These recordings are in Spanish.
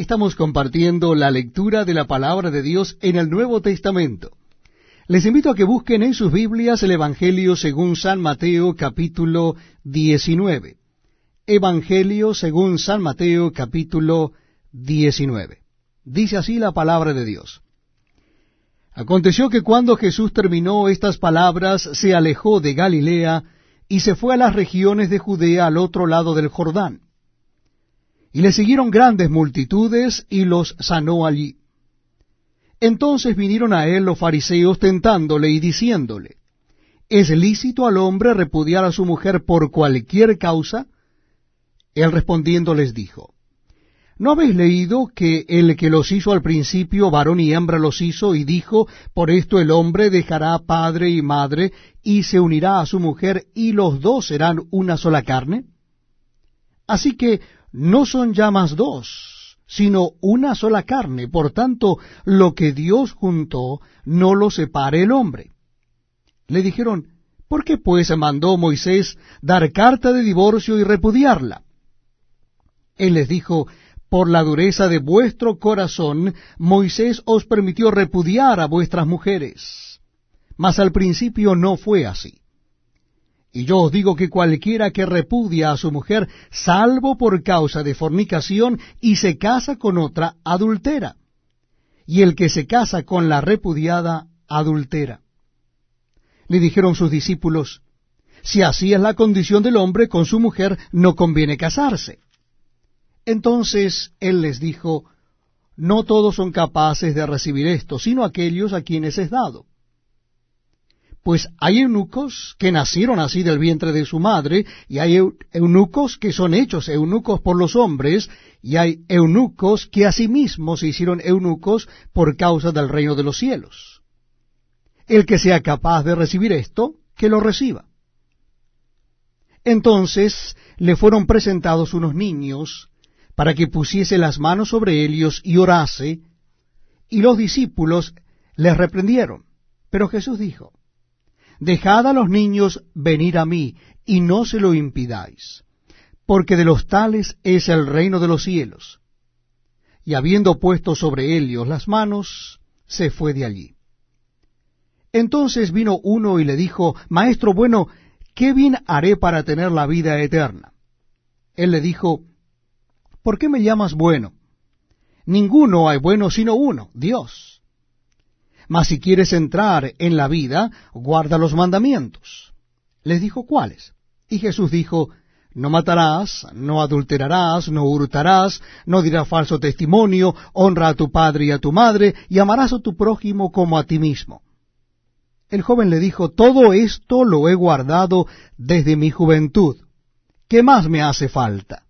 Estamos compartiendo la lectura de la palabra de Dios en el Nuevo Testamento. Les invito a que busquen en sus Biblias el Evangelio según San Mateo capítulo 19. Evangelio según San Mateo capítulo 19. Dice así la palabra de Dios. Aconteció que cuando Jesús terminó estas palabras, se alejó de Galilea y se fue a las regiones de Judea al otro lado del Jordán. Y le siguieron grandes multitudes y los sanó allí. Entonces vinieron a él los fariseos tentándole y diciéndole, ¿Es lícito al hombre repudiar a su mujer por cualquier causa? Él respondiendo les dijo, ¿No habéis leído que el que los hizo al principio, varón y hembra los hizo, y dijo, por esto el hombre dejará padre y madre, y se unirá a su mujer, y los dos serán una sola carne? Así que no son ya más dos, sino una sola carne. Por tanto, lo que Dios juntó, no lo separe el hombre. Le dijeron, ¿por qué pues mandó Moisés dar carta de divorcio y repudiarla? Él les dijo, por la dureza de vuestro corazón, Moisés os permitió repudiar a vuestras mujeres. Mas al principio no fue así. Y yo os digo que cualquiera que repudia a su mujer, salvo por causa de fornicación, y se casa con otra, adultera. Y el que se casa con la repudiada, adultera. Le dijeron sus discípulos, si así es la condición del hombre con su mujer, no conviene casarse. Entonces él les dijo, No todos son capaces de recibir esto, sino aquellos a quienes es dado. Pues hay eunucos que nacieron así del vientre de su madre, y hay eunucos que son hechos eunucos por los hombres, y hay eunucos que asimismo se hicieron eunucos por causa del reino de los cielos. El que sea capaz de recibir esto, que lo reciba. Entonces le fueron presentados unos niños, para que pusiese las manos sobre ellos y orase, y los discípulos les reprendieron. Pero Jesús dijo, Dejad a los niños venir a mí, y no se lo impidáis, porque de los tales es el reino de los cielos. Y habiendo puesto sobre ellos las manos, se fue de allí. Entonces vino uno y le dijo, Maestro bueno, ¿qué bien haré para tener la vida eterna? Él le dijo, ¿por qué me llamas bueno? Ninguno hay bueno sino uno, Dios. Mas si quieres entrar en la vida, guarda los mandamientos. Les dijo, ¿cuáles? Y Jesús dijo, no matarás, no adulterarás, no hurtarás, no dirás falso testimonio, honra a tu padre y a tu madre, y amarás a tu prójimo como a ti mismo. El joven le dijo, todo esto lo he guardado desde mi juventud. ¿Qué más me hace falta?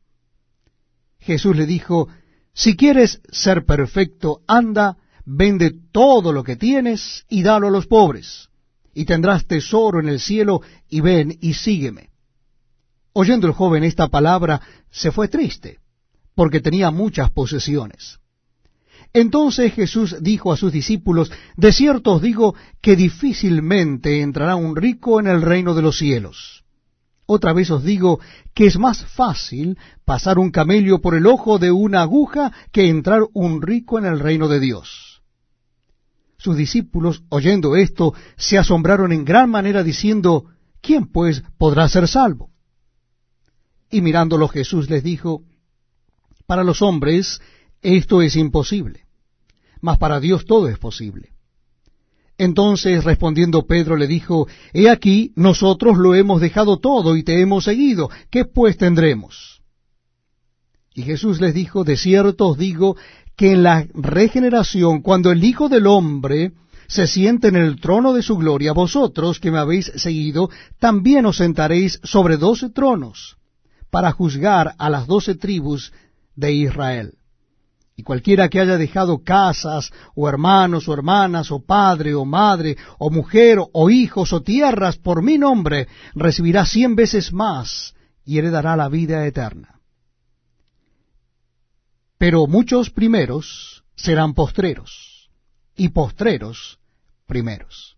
Jesús le dijo, si quieres ser perfecto, anda, vende todo lo que tienes y dalo a los pobres, y tendrás tesoro en el cielo, y ven y sígueme. Oyendo el joven esta palabra, se fue triste, porque tenía muchas posesiones. Entonces Jesús dijo a sus discípulos, De cierto os digo que difícilmente entrará un rico en el reino de los cielos. Otra vez os digo que es más fácil pasar un camello por el ojo de una aguja que entrar un rico en el reino de Dios. Sus discípulos, oyendo esto, se asombraron en gran manera diciendo, ¿quién pues podrá ser salvo? Y mirándolo Jesús les dijo, para los hombres esto es imposible, mas para Dios todo es posible. Entonces respondiendo Pedro le dijo, He aquí, nosotros lo hemos dejado todo y te hemos seguido, ¿qué pues tendremos? Y Jesús les dijo, De cierto os digo que en la regeneración, cuando el Hijo del Hombre se siente en el trono de su gloria, vosotros que me habéis seguido, también os sentaréis sobre doce tronos, para juzgar a las doce tribus de Israel. Y cualquiera que haya dejado casas, o hermanos, o hermanas, o padre, o madre, o mujer, o hijos, o tierras, por mi nombre, recibirá cien veces más y heredará la vida eterna. Pero muchos primeros serán postreros, y postreros primeros.